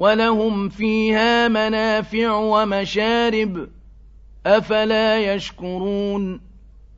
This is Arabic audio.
وَلَهُمْ فِيهَا مَنَافِعُ وَمَشَارِبُ ۖ أَفَلَا يَشْكُرُونَ